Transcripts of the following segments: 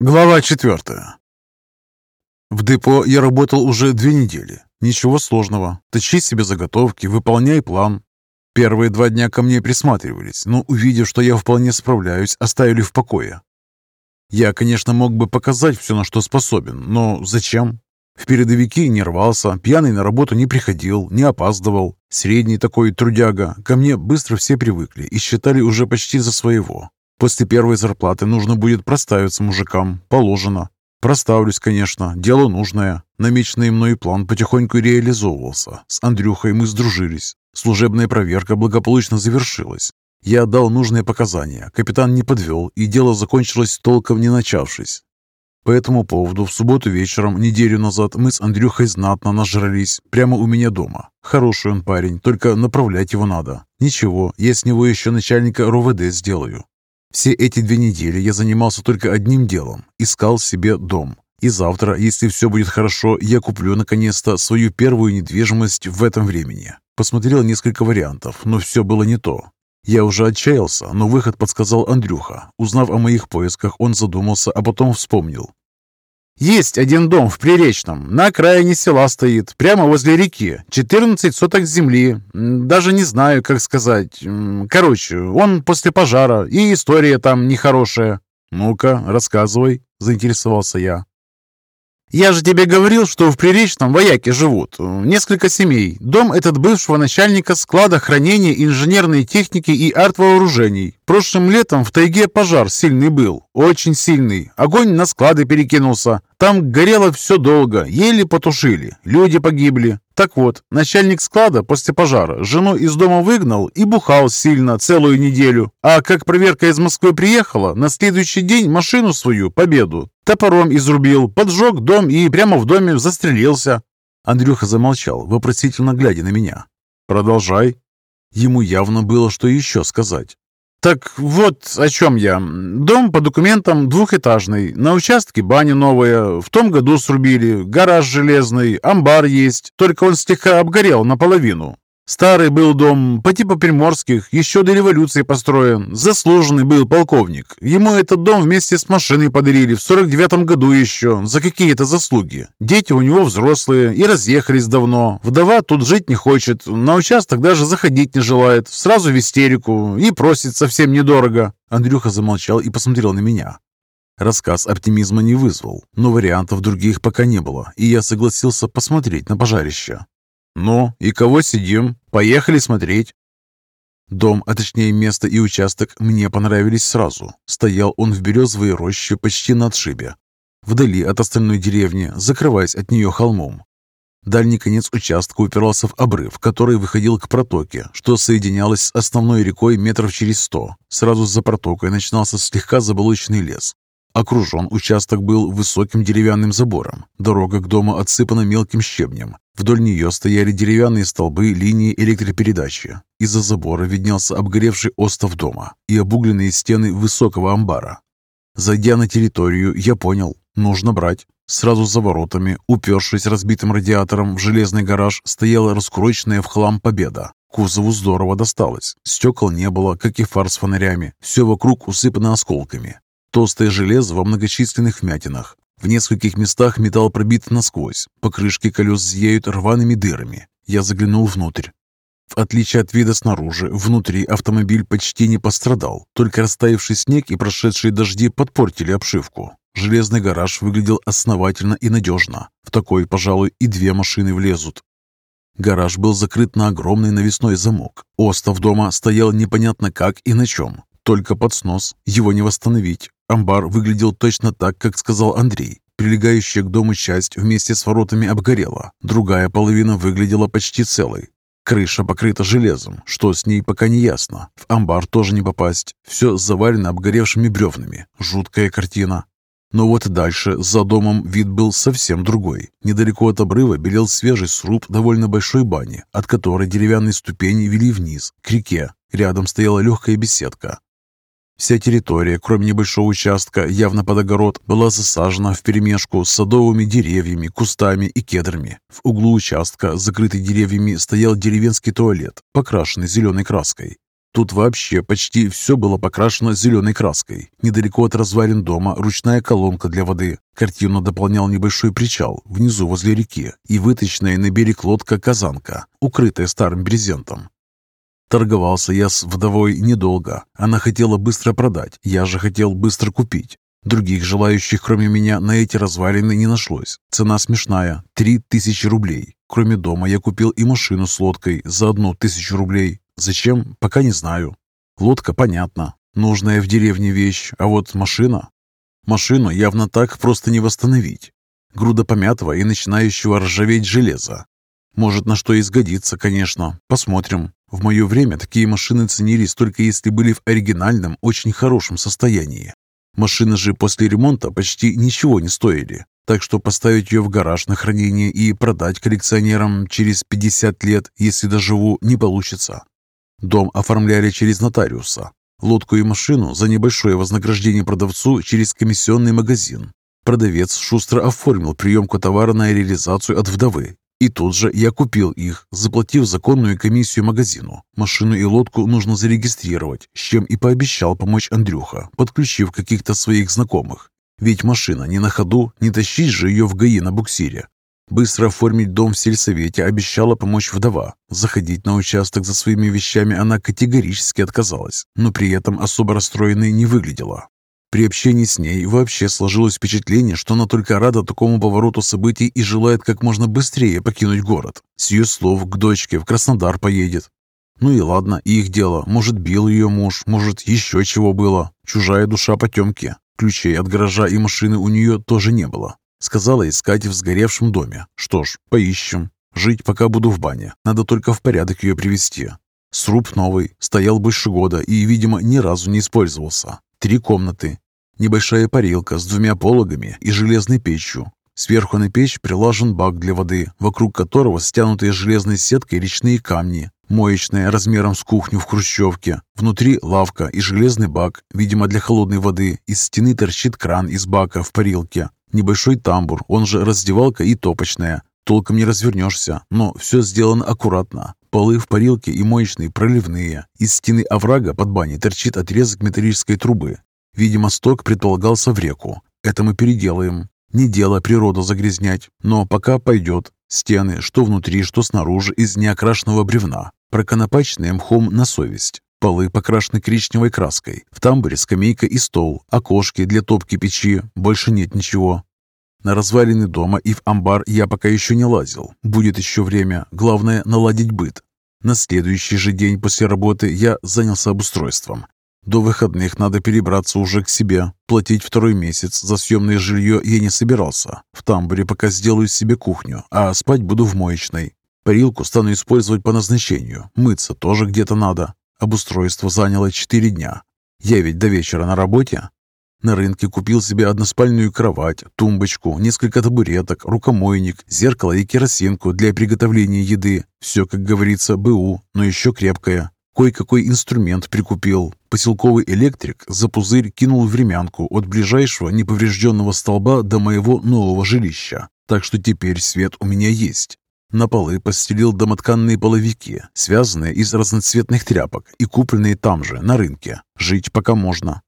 Глава четвертая. В депо я работал уже две недели. Ничего сложного. Точи себе заготовки, выполняй план. Первые два дня ко мне присматривались, но, увидев, что я вполне справляюсь, оставили в покое. Я, конечно, мог бы показать все, на что способен, но зачем? В передовики не рвался, пьяный на работу не приходил, не опаздывал. Средний такой трудяга. Ко мне быстро все привыкли и считали уже почти за своего. После первой зарплаты нужно будет проставиться мужикам. Положено. Проставлюсь, конечно. Дело нужное. Намеченный мной план потихоньку реализовывался. С Андрюхой мы сдружились. Служебная проверка благополучно завершилась. Я дал нужные показания. Капитан не подвел, и дело закончилось толком не начавшись. По этому поводу в субботу вечером, неделю назад, мы с Андрюхой знатно нажрались прямо у меня дома. Хороший он парень, только направлять его надо. Ничего, я с него еще начальника РОВД сделаю. Все эти две недели я занимался только одним делом – искал себе дом. И завтра, если все будет хорошо, я куплю наконец-то свою первую недвижимость в этом времени. Посмотрел несколько вариантов, но все было не то. Я уже отчаялся, но выход подсказал Андрюха. Узнав о моих поисках, он задумался, а потом вспомнил. Есть один дом в Приречном, на окраине села стоит, прямо возле реки. 14 соток земли. Даже не знаю, как сказать. Короче, он после пожара, и история там нехорошая. Ну-ка, рассказывай, заинтересовался я. «Я же тебе говорил, что в Приречном вояки живут. Несколько семей. Дом этот бывшего начальника склада хранения инженерной техники и арт-вооружений. Прошлым летом в тайге пожар сильный был. Очень сильный. Огонь на склады перекинулся. Там горело все долго. Еле потушили. Люди погибли. Так вот, начальник склада после пожара жену из дома выгнал и бухал сильно целую неделю. А как проверка из Москвы приехала, на следующий день машину свою, Победу, топором изрубил, поджег дом и прямо в доме застрелился. Андрюха замолчал, вопросительно глядя на меня. «Продолжай». Ему явно было что еще сказать. «Так вот о чем я. Дом по документам двухэтажный. На участке баня новая. В том году срубили. Гараж железный. Амбар есть. Только он слегка обгорел наполовину. Старый был дом по типу приморских, еще до революции построен. Заслуженный был полковник. Ему этот дом вместе с машиной подарили в 49 году еще, за какие-то заслуги. Дети у него взрослые и разъехались давно. Вдова тут жить не хочет, на участок даже заходить не желает. Сразу в истерику и просит совсем недорого. Андрюха замолчал и посмотрел на меня. Рассказ оптимизма не вызвал, но вариантов других пока не было, и я согласился посмотреть на пожарище. «Ну, и кого сидим? Поехали смотреть!» Дом, а точнее место и участок, мне понравились сразу. Стоял он в березовой роще почти на отшибе, вдали от остальной деревни, закрываясь от нее холмом. Дальний конец участка упирался в обрыв, который выходил к протоке, что соединялось с основной рекой метров через сто. Сразу за протокой начинался слегка заболоченный лес. Окружен участок был высоким деревянным забором. Дорога к дому отсыпана мелким щебнем. Вдоль нее стояли деревянные столбы линии электропередачи. Из-за забора виднелся обгоревший остов дома и обугленные стены высокого амбара. Зайдя на территорию, я понял, нужно брать. Сразу за воротами, упершись разбитым радиатором в железный гараж, стояла раскуроченная в хлам победа. Кузову здорово досталось. Стекол не было, как и фар с фонарями. Все вокруг усыпано осколками. Толстое железо во многочисленных вмятинах. В нескольких местах металл пробит насквозь. Покрышки колес зияют рваными дырами. Я заглянул внутрь. В отличие от вида снаружи, внутри автомобиль почти не пострадал. Только растаявший снег и прошедшие дожди подпортили обшивку. Железный гараж выглядел основательно и надежно. В такой, пожалуй, и две машины влезут. Гараж был закрыт на огромный навесной замок. Остов дома стоял непонятно как и на чем. Только под снос. Его не восстановить. Амбар выглядел точно так, как сказал Андрей. Прилегающая к дому часть вместе с воротами обгорела. Другая половина выглядела почти целой. Крыша покрыта железом, что с ней пока не ясно. В амбар тоже не попасть. Все завалено обгоревшими бревнами. Жуткая картина. Но вот дальше, за домом, вид был совсем другой. Недалеко от обрыва белел свежий сруб довольно большой бани, от которой деревянные ступени вели вниз, к реке. Рядом стояла легкая беседка. Вся территория, кроме небольшого участка, явно под огород, была засажена вперемешку с садовыми деревьями, кустами и кедрами. В углу участка, закрытый деревьями, стоял деревенский туалет, покрашенный зеленой краской. Тут вообще почти все было покрашено зеленой краской. Недалеко от развалин дома ручная колонка для воды. Картину дополнял небольшой причал внизу возле реки и выточенная на берег лодка-казанка, укрытая старым брезентом. Торговался я с вдовой недолго. Она хотела быстро продать, я же хотел быстро купить. Других желающих, кроме меня, на эти развалины не нашлось. Цена смешная – три тысячи рублей. Кроме дома я купил и машину с лодкой за одну тысячу рублей. Зачем, пока не знаю. Лодка, понятно, нужная в деревне вещь, а вот машина... Машину явно так просто не восстановить. Груда помятого и начинающего ржаветь железа. Может, на что и сгодится, конечно. Посмотрим. В мое время такие машины ценились только если были в оригинальном, очень хорошем состоянии. Машины же после ремонта почти ничего не стоили. Так что поставить ее в гараж на хранение и продать коллекционерам через 50 лет, если доживу, не получится. Дом оформляли через нотариуса. Лодку и машину за небольшое вознаграждение продавцу через комиссионный магазин. Продавец шустро оформил приемку товара на реализацию от вдовы. И тут же я купил их, заплатив законную комиссию магазину. Машину и лодку нужно зарегистрировать, с чем и пообещал помочь Андрюха, подключив каких-то своих знакомых. Ведь машина не на ходу, не тащить же ее в ГАИ на буксире. Быстро оформить дом в сельсовете обещала помочь вдова. Заходить на участок за своими вещами она категорически отказалась, но при этом особо расстроенной не выглядела. При общении с ней вообще сложилось впечатление, что она только рада такому повороту событий и желает как можно быстрее покинуть город. С ее слов к дочке в Краснодар поедет. Ну и ладно, их дело. Может, бил ее муж, может, еще чего было. Чужая душа потемки. Ключей от гаража и машины у нее тоже не было. Сказала искать в сгоревшем доме. Что ж, поищем. Жить пока буду в бане. Надо только в порядок ее привести. Сруб новый, стоял больше года и, видимо, ни разу не использовался. Три комнаты. Небольшая парилка с двумя пологами и железной печью. Сверху на печь прилажен бак для воды, вокруг которого стянутые железной сеткой речные камни. Моечная размером с кухню в хрущевке. Внутри лавка и железный бак, видимо, для холодной воды. Из стены торчит кран из бака в парилке. Небольшой тамбур, он же раздевалка и топочная. Толком не развернешься, но все сделано аккуратно. Полы в парилке и моечные проливные. Из стены оврага под баней торчит отрезок металлической трубы. Видимо, сток предполагался в реку. Это мы переделаем. Не дело природу загрязнять, но пока пойдет. Стены, что внутри, что снаружи, из неокрашенного бревна. Проконопаченные мхом на совесть. Полы покрашены коричневой краской. В тамбуре скамейка и стол, окошки для топки печи. Больше нет ничего. На развалины дома и в амбар я пока еще не лазил. Будет еще время. Главное – наладить быт. На следующий же день после работы я занялся обустройством. До выходных надо перебраться уже к себе. Платить второй месяц за съемное жилье я не собирался. В тамбуре пока сделаю себе кухню, а спать буду в моечной. Парилку стану использовать по назначению. Мыться тоже где-то надо. Обустройство заняло четыре дня. Я ведь до вечера на работе. На рынке купил себе односпальную кровать, тумбочку, несколько табуреток, рукомойник, зеркало и керосинку для приготовления еды. Все, как говорится, БУ, но еще крепкое. Кое-какой инструмент прикупил. Поселковый электрик за пузырь кинул времянку от ближайшего неповрежденного столба до моего нового жилища. Так что теперь свет у меня есть. На полы постелил домотканные половики, связанные из разноцветных тряпок и купленные там же, на рынке. Жить пока можно.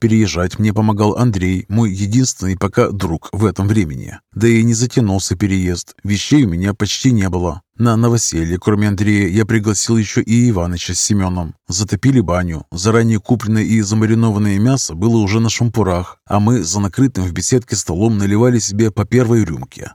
Переезжать мне помогал Андрей, мой единственный пока друг в этом времени. Да и не затянулся переезд, вещей у меня почти не было. На новоселье, кроме Андрея, я пригласил еще и Иваныча с Семеном. Затопили баню, заранее купленное и замаринованное мясо было уже на шампурах, а мы за накрытым в беседке столом наливали себе по первой рюмке.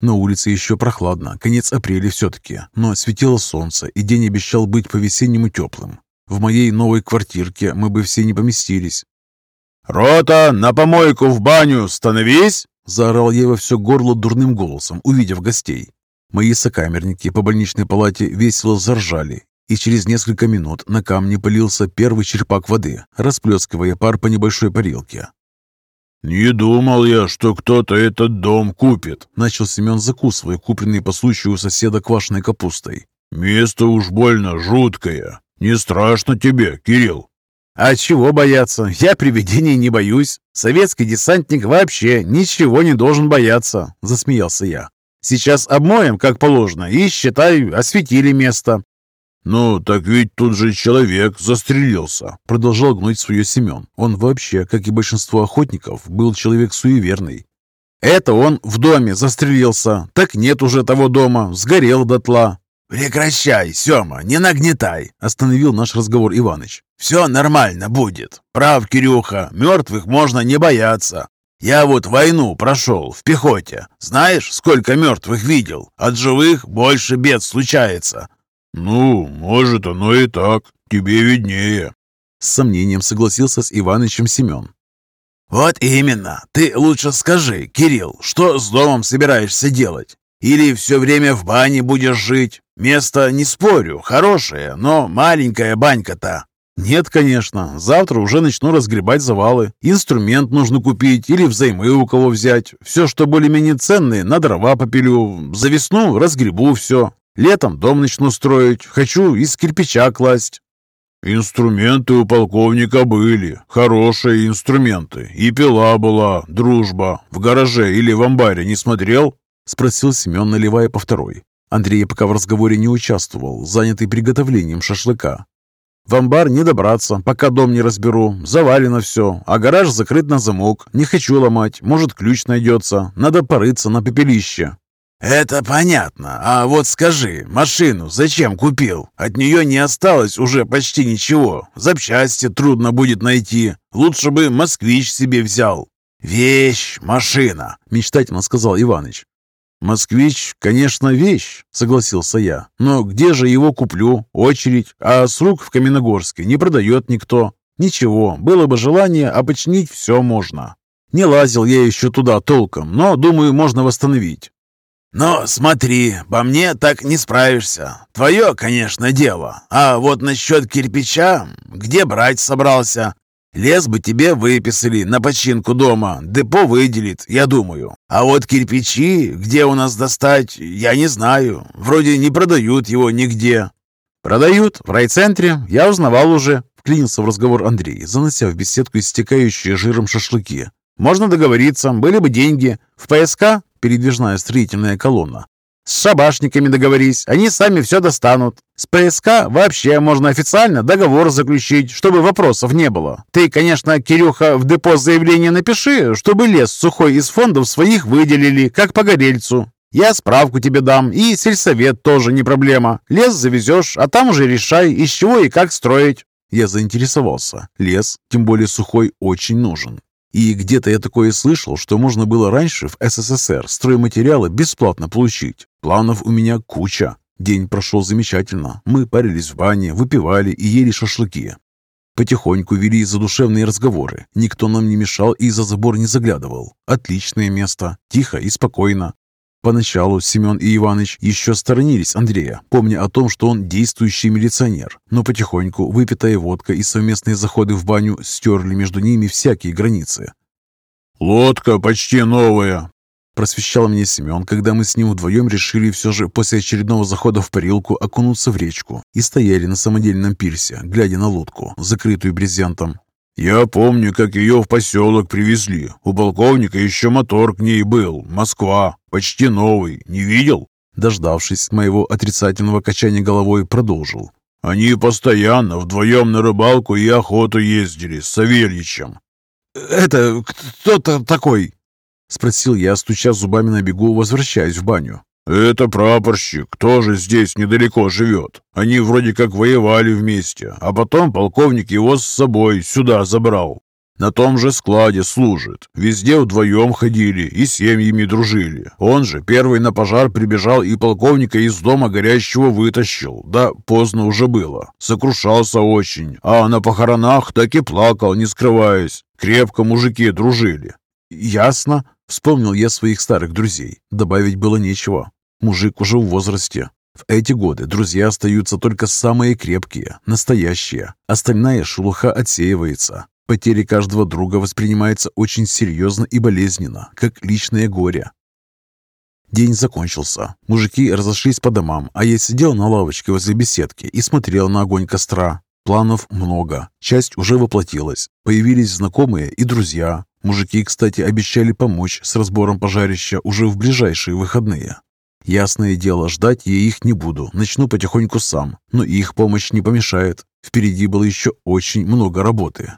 На улице еще прохладно, конец апреля все-таки, но светило солнце, и день обещал быть по-весеннему теплым. В моей новой квартирке мы бы все не поместились, «Рота, на помойку в баню, становись!» Заорал я во все горло дурным голосом, увидев гостей. Мои сокамерники по больничной палате весело заржали, и через несколько минут на камне полился первый черпак воды, расплескивая пар по небольшой парилке. «Не думал я, что кто-то этот дом купит», — начал Семен, закусывая купленный по случаю соседа квашеной капустой. «Место уж больно жуткое. Не страшно тебе, Кирилл?» А чего бояться? Я привидений не боюсь. Советский десантник вообще ничего не должен бояться, засмеялся я. Сейчас обмоем, как положено, и, считай, осветили место. «Ну, так ведь тут же человек застрелился», — продолжал гнуть свое Семен. Он вообще, как и большинство охотников, был человек суеверный. «Это он в доме застрелился. Так нет уже того дома, сгорел дотла». «Прекращай, Сема, не нагнетай», — остановил наш разговор Иваныч. «Все нормально будет. Прав, Кирюха, мертвых можно не бояться. Я вот войну прошел в пехоте. Знаешь, сколько мертвых видел? От живых больше бед случается. «Ну, может, оно и так. Тебе виднее». С сомнением согласился с Иванычем Семен. «Вот именно. Ты лучше скажи, Кирилл, что с домом собираешься делать? Или все время в бане будешь жить? Место, не спорю, хорошее, но маленькая банька-то». «Нет, конечно. Завтра уже начну разгребать завалы. Инструмент нужно купить или взаймы у кого взять. Все, что более-менее ценное, на дрова попилю. За весну разгребу все. Летом дом начну строить. Хочу из кирпича класть. «Инструменты у полковника были, хорошие инструменты. И пила была, дружба. В гараже или в амбаре не смотрел?» — спросил Семен, наливая по второй. Андрей пока в разговоре не участвовал, занятый приготовлением шашлыка. «В амбар не добраться, пока дом не разберу. Завалено все, а гараж закрыт на замок. Не хочу ломать, может, ключ найдется. Надо порыться на пепелище». «Это понятно. А вот скажи, машину зачем купил? От нее не осталось уже почти ничего. Запчасти трудно будет найти. Лучше бы москвич себе взял». «Вещь, машина», — мечтательно сказал Иваныч. «Москвич, конечно, вещь», — согласился я. «Но где же его куплю? Очередь. А с рук в Каменогорске не продает никто. Ничего, было бы желание, починить все можно. Не лазил я еще туда толком, но, думаю, можно восстановить. «Но смотри, по мне так не справишься. Твое, конечно, дело. А вот насчет кирпича, где брать собрался? Лес бы тебе выписали на починку дома, депо выделит, я думаю. А вот кирпичи, где у нас достать, я не знаю. Вроде не продают его нигде». «Продают, в райцентре, я узнавал уже», — вклинился в разговор Андрей, занося в беседку истекающие жиром шашлыки. «Можно договориться, были бы деньги. В ПСК передвижная строительная колонна. С шабашниками договорись, они сами все достанут. С ПСК вообще можно официально договор заключить, чтобы вопросов не было. Ты, конечно, Кирюха, в депо заявление напиши, чтобы лес сухой из фондов своих выделили, как погорельцу. Я справку тебе дам, и сельсовет тоже не проблема. Лес завезешь, а там уже решай, из чего и как строить. Я заинтересовался. Лес, тем более сухой, очень нужен. И где-то я такое слышал, что можно было раньше в СССР стройматериалы бесплатно получить. Планов у меня куча. День прошел замечательно. Мы парились в бане, выпивали и ели шашлыки. Потихоньку вели задушевные разговоры. Никто нам не мешал и за забор не заглядывал. Отличное место. Тихо и спокойно. Поначалу Семен и Иваныч еще сторонились Андрея, помня о том, что он действующий милиционер, но потихоньку выпитая водка и совместные заходы в баню стерли между ними всякие границы. «Лодка почти новая», – просвещал мне Семен, когда мы с ним вдвоем решили все же после очередного захода в парилку окунуться в речку и стояли на самодельном пирсе, глядя на лодку, закрытую брезентом. «Я помню, как ее в поселок привезли. У полковника еще мотор к ней был. Москва. Почти новый. Не видел?» Дождавшись моего отрицательного качания головой, продолжил. «Они постоянно вдвоем на рыбалку и охоту ездили с Савельичем». «Это кто-то такой?» Спросил я, стуча зубами на бегу, возвращаясь в баню. «Это прапорщик, тоже здесь недалеко живет. Они вроде как воевали вместе, а потом полковник его с собой сюда забрал. На том же складе служит. Везде вдвоем ходили и семьями дружили. Он же первый на пожар прибежал и полковника из дома горящего вытащил. Да поздно уже было. Сокрушался очень. А на похоронах так и плакал, не скрываясь. Крепко мужики дружили. «Ясно», — вспомнил я своих старых друзей. Добавить было нечего. Мужик уже в возрасте. В эти годы друзья остаются только самые крепкие, настоящие. Остальная шелуха отсеивается. Потеря каждого друга воспринимается очень серьезно и болезненно, как личное горе. День закончился. Мужики разошлись по домам, а я сидел на лавочке возле беседки и смотрел на огонь костра. Планов много. Часть уже воплотилась. Появились знакомые и друзья. Мужики, кстати, обещали помочь с разбором пожарища уже в ближайшие выходные. Ясное дело, ждать я их не буду, начну потихоньку сам, но их помощь не помешает. Впереди было еще очень много работы.